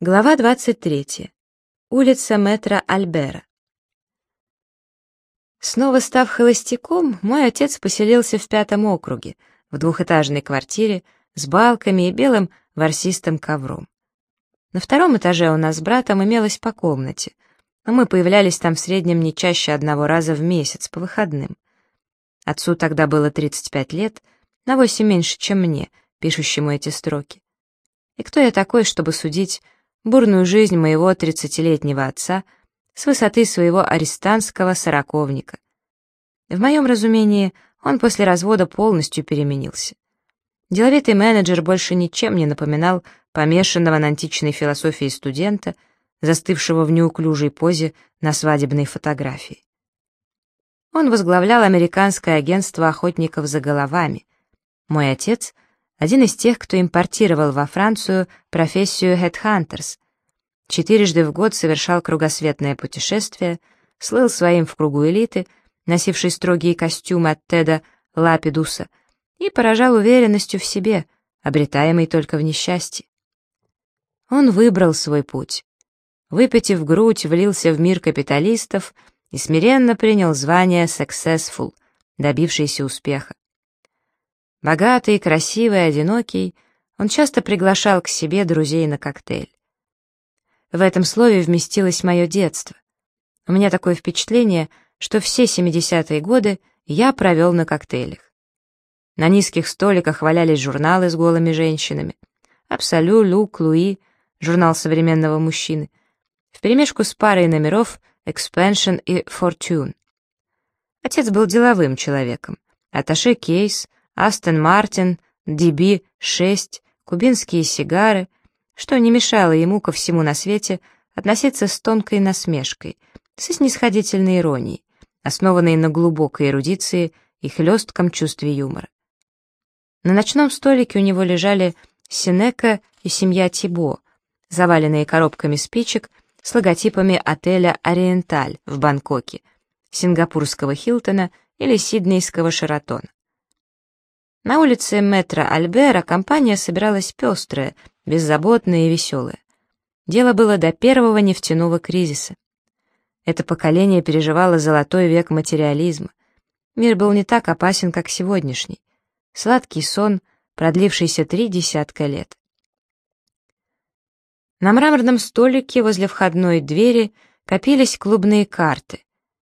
Глава 23. Улица метро Альбера. Снова став холостяком, мой отец поселился в пятом округе, в двухэтажной квартире с балками и белым ворсистым ковром. На втором этаже у нас с братом имелось по комнате, но мы появлялись там в среднем не чаще одного раза в месяц по выходным. Отцу тогда было 35 лет, на 8 меньше, чем мне, пишущему эти строки. И кто я такой, чтобы судить бурную жизнь моего тридцатилетнего отца с высоты своего арестантского сороковника. В моем разумении, он после развода полностью переменился. Деловитый менеджер больше ничем не напоминал помешанного на античной философии студента, застывшего в неуклюжей позе на свадебной фотографии. Он возглавлял американское агентство охотников за головами. Мой отец — один из тех, кто импортировал во Францию профессию headhunters. Четырежды в год совершал кругосветное путешествие, слыл своим в кругу элиты, носивший строгие костюмы от Теда Лапидуса, и поражал уверенностью в себе, обретаемой только в несчастье. Он выбрал свой путь. Выпитив грудь, влился в мир капиталистов и смиренно принял звание «successful», добившийся успеха. Богатый, красивый, одинокий, он часто приглашал к себе друзей на коктейль. В этом слове вместилось мое детство. У меня такое впечатление, что все 70-е годы я провел на коктейлях. На низких столиках валялись журналы с голыми женщинами. «Абсолю», «Люк», «Луи», журнал современного мужчины, вперемешку с парой номеров «Expansion» и «Fortune». Отец был деловым человеком. Аташе Кейс — Астон Мартин, DB-6, кубинские сигары, что не мешало ему ко всему на свете относиться с тонкой насмешкой, со снисходительной иронией, основанной на глубокой эрудиции и хлестком чувстве юмора. На ночном столике у него лежали Синека и семья Тибо, заваленные коробками спичек с логотипами отеля «Ориенталь» в Бангкоке, сингапурского Хилтона или сиднейского Шератона. На улице метро Альбера компания собиралась пестрая, беззаботная и веселая. Дело было до первого нефтяного кризиса. Это поколение переживало золотой век материализма. Мир был не так опасен, как сегодняшний. Сладкий сон, продлившийся три десятка лет. На мраморном столике возле входной двери копились клубные карты.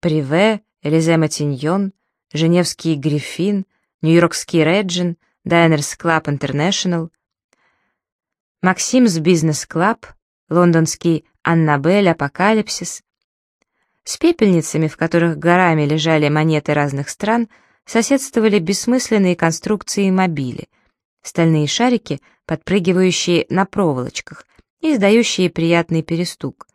Privé, Élysées Matignon, Женевский Griffin, Нью-Йоркский Régine, Diners Club International, Maxim's Business Club, лондонский Annabel Апокалипсис. С пепельницами, в которых горами лежали монеты разных стран, соседствовали бессмысленные конструкции мобили, стальные шарики, подпрыгивающие на проволочках и издающие приятный перестук,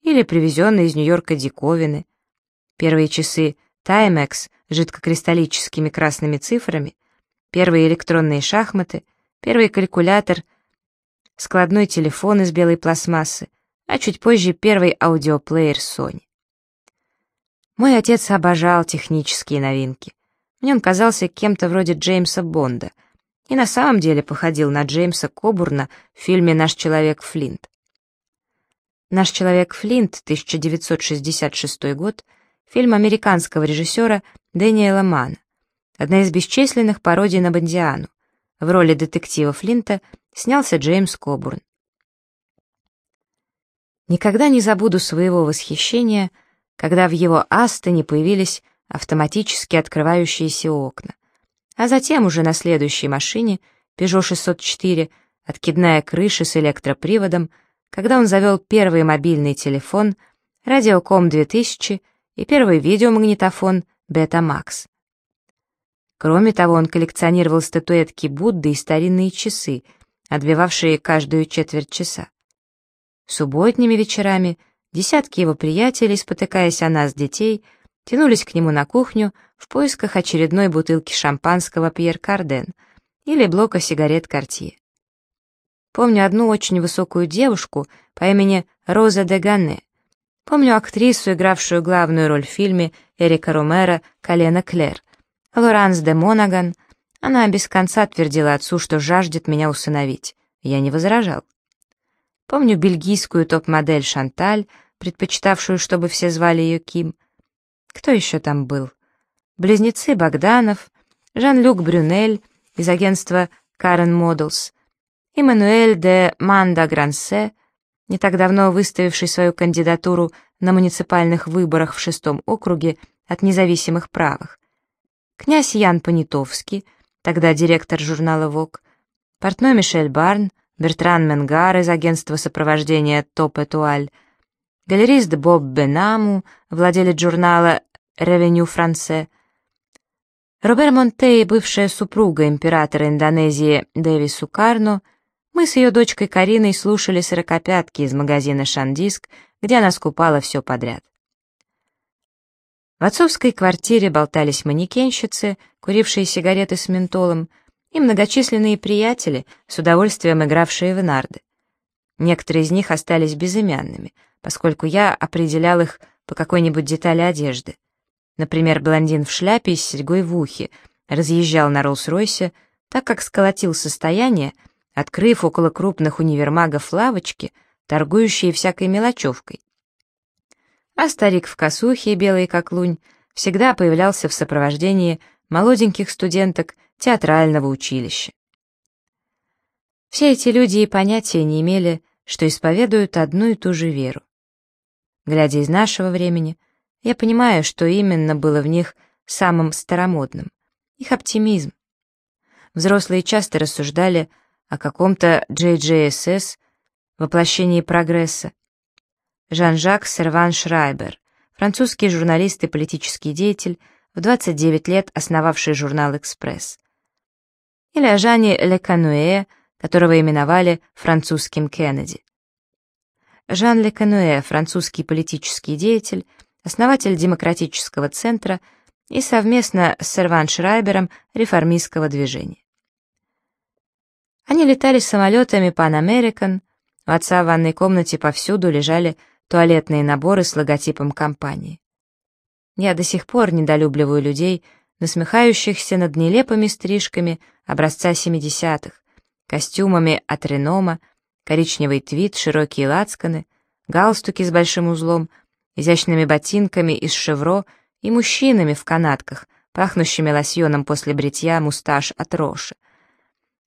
или привезенные из Нью-Йорка диковины. Первые часы Timex жидкокристаллическими красными цифрами, первые электронные шахматы, первый калькулятор, складной телефон из белой пластмассы, а чуть позже первый аудиоплеер Sony. Мой отец обожал технические новинки. Мне он казался кем-то вроде Джеймса Бонда и на самом деле походил на Джеймса Кобурна в фильме «Наш человек Флинт». «Наш человек Флинт», 1966 год, фильм американского режиссера Дэниела Мана, одна из бесчисленных пародий на Бондиану. В роли детектива Флинта снялся Джеймс Кобурн. Никогда не забуду своего восхищения, когда в его Астоне появились автоматически открывающиеся окна, а затем уже на следующей машине, Peugeot 604, откидная крыша с электроприводом, когда он завел первый мобильный телефон, Радиоком 2000 и первый видеомагнитофон Бета-Макс. Кроме того, он коллекционировал статуэтки Будды и старинные часы, отбивавшие каждую четверть часа. Субботними вечерами десятки его приятелей, спотыкаясь о нас, детей, тянулись к нему на кухню в поисках очередной бутылки шампанского Пьер Карден или блока сигарет Картье. Помню одну очень высокую девушку по имени Роза де Ганне, Помню актрису, игравшую главную роль в фильме Эрика Ромеро «Колено Клер». Лоранс де Монаган. Она без конца твердила отцу, что жаждет меня усыновить. Я не возражал. Помню бельгийскую топ-модель Шанталь, предпочитавшую, чтобы все звали ее Ким. Кто еще там был? Близнецы Богданов, Жан-Люк Брюнель из агентства Карен Моделс, Эммануэль де Манда Грансе, не так давно выставивший свою кандидатуру на муниципальных выборах в шестом округе от независимых правых, князь Ян Понятовский, тогда директор журнала «Вок», портной Мишель Барн, Бертран Менгар из агентства сопровождения «Топ Этуаль», галерист Боб Бенаму, владелец журнала «Ревеню Франце», Робер Монте бывшая супруга императора Индонезии Дэви Сукарно, мы с ее дочкой Кариной слушали сорокопятки из магазина «Шандиск», где она скупала все подряд. В отцовской квартире болтались манекенщицы, курившие сигареты с ментолом, и многочисленные приятели, с удовольствием игравшие в нарды. Некоторые из них остались безымянными, поскольку я определял их по какой-нибудь детали одежды. Например, блондин в шляпе и с серьгой в ухе разъезжал на Роллс-Ройсе, так как сколотил состояние, открыв около крупных универмагов лавочки, торгующие всякой мелочевкой. А старик в косухе, белый как лунь, всегда появлялся в сопровождении молоденьких студенток театрального училища. Все эти люди и понятия не имели, что исповедуют одну и ту же веру. Глядя из нашего времени, я понимаю, что именно было в них самым старомодным. Их оптимизм. Взрослые часто рассуждали о каком-то JJSS, воплощении прогресса. Жан-Жак Серван Шрайбер, французский журналист и политический деятель, в 29 лет основавший журнал «Экспресс». Или о Жане Лекануэ, которого именовали французским Кеннеди. Жан Лекануэ, французский политический деятель, основатель Демократического центра и совместно с Серван Шрайбером реформистского движения. Они летали самолетами Pan American, у отца в ванной комнате повсюду лежали туалетные наборы с логотипом компании. Я до сих пор недолюбливаю людей, насмехающихся над нелепыми стрижками образца 70-х, костюмами от Ренома, коричневый твит, широкие лацканы, галстуки с большим узлом — изящными ботинками из шевро и мужчинами в канатках, пахнущими лосьоном после бритья мусташ от Роши.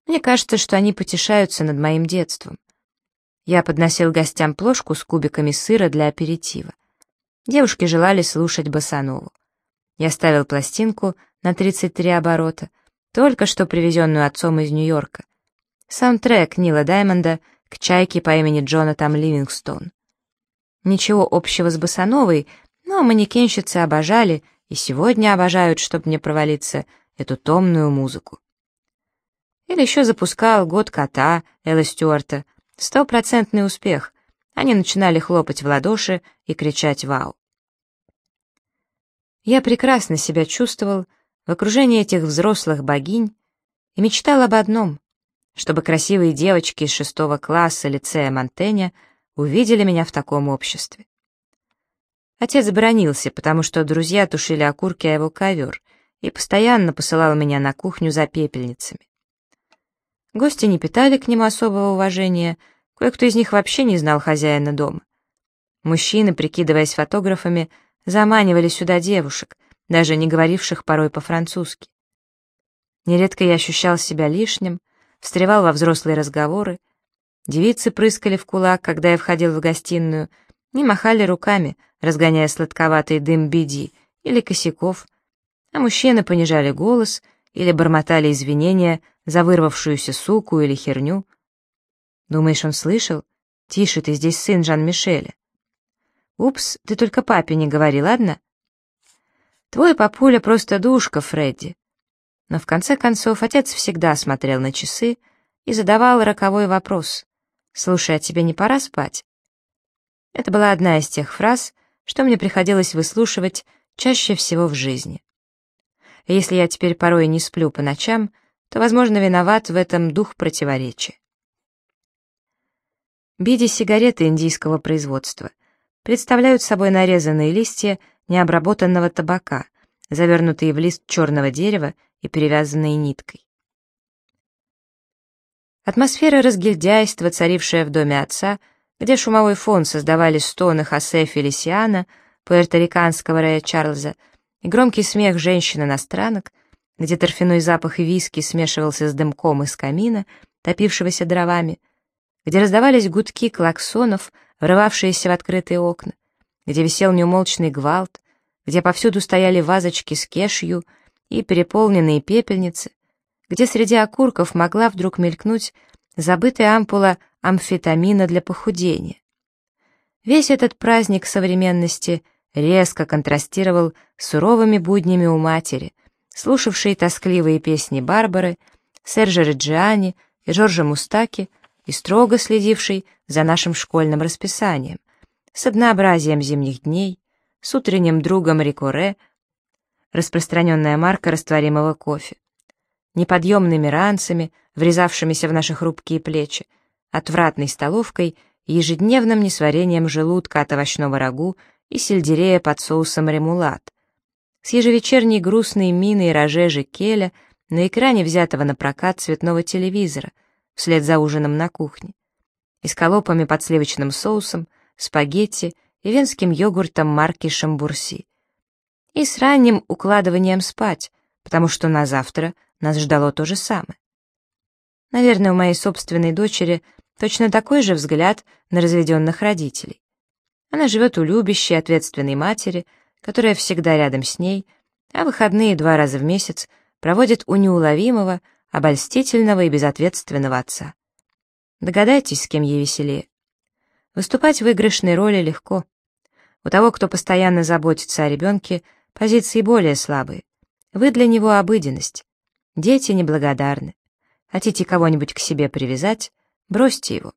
Мне кажется, что они потешаются над моим детством. Я подносил гостям плошку с кубиками сыра для аперитива. Девушки желали слушать Басанову. Я ставил пластинку на 33 оборота, только что привезенную отцом из Нью-Йорка. Саундтрек Нила Даймонда к чайке по имени Джонатан Ливингстон. Ничего общего с Босановой, но манекенщицы обожали и сегодня обожают, чтобы мне провалиться, эту томную музыку. Или еще запускал «Год кота» Элла Стюарта. Стопроцентный успех. Они начинали хлопать в ладоши и кричать «Вау!». Я прекрасно себя чувствовал в окружении этих взрослых богинь и мечтал об одном, чтобы красивые девочки из шестого класса лицея Монтэня — увидели меня в таком обществе. Отец бронился, потому что друзья тушили окурки о его ковер и постоянно посылал меня на кухню за пепельницами. Гости не питали к нему особого уважения, кое-кто из них вообще не знал хозяина дома. Мужчины, прикидываясь фотографами, заманивали сюда девушек, даже не говоривших порой по-французски. Нередко я ощущал себя лишним, встревал во взрослые разговоры, Девицы прыскали в кулак, когда я входил в гостиную, не махали руками, разгоняя сладковатый дым беди или косяков, а мужчины понижали голос или бормотали извинения за вырвавшуюся суку или херню. Думаешь, он слышал? Тише, ты здесь сын Жан-Мишеля. Упс, ты только папе не говори, ладно? Твой папуля просто душка, Фредди. Но в конце концов отец всегда смотрел на часы и задавал роковой вопрос. «Слушай, а тебе не пора спать?» Это была одна из тех фраз, что мне приходилось выслушивать чаще всего в жизни. Если я теперь порой не сплю по ночам, то, возможно, виноват в этом дух противоречия. Биди-сигареты индийского производства представляют собой нарезанные листья необработанного табака, завернутые в лист черного дерева и перевязанные ниткой. Атмосфера разгильдяйства, царившая в доме отца, где шумовой фон создавали стоны Хосе Фелисиана, пуэрториканского Рэя Чарльза, и громкий смех женщин-иностранок, где торфяной запах виски смешивался с дымком из камина, топившегося дровами, где раздавались гудки клаксонов, врывавшиеся в открытые окна, где висел неумолчный гвалт, где повсюду стояли вазочки с кешью и переполненные пепельницы, где среди окурков могла вдруг мелькнуть забытая ампула амфетамина для похудения. Весь этот праздник современности резко контрастировал с суровыми буднями у матери, слушавшей тоскливые песни Барбары, Сержа Реджиани и Жоржа Мустаки и строго следившей за нашим школьным расписанием, с однообразием зимних дней, с утренним другом Рикоре, распространенная марка растворимого кофе, неподъемными ранцами, врезавшимися в наши хрупкие плечи, отвратной столовкой и ежедневным несварением желудка от овощного рагу и сельдерея под соусом ремулат, с ежевечерней грустной миной рожежи Келя на экране взятого на прокат цветного телевизора, вслед за ужином на кухне, и с колопами под сливочным соусом, спагетти и венским йогуртом марки Шамбурси, и с ранним укладыванием спать, потому что на завтра нас ждало то же самое. Наверное, у моей собственной дочери точно такой же взгляд на разведенных родителей. Она живет у любящей, ответственной матери, которая всегда рядом с ней, а выходные два раза в месяц проводит у неуловимого, обольстительного и безответственного отца. Догадайтесь, с кем ей веселее. Выступать в выигрышной роли легко. У того, кто постоянно заботится о ребенке, позиции более слабые. Вы для него обыденность. Дети неблагодарны. Хотите кого-нибудь к себе привязать, бросьте его.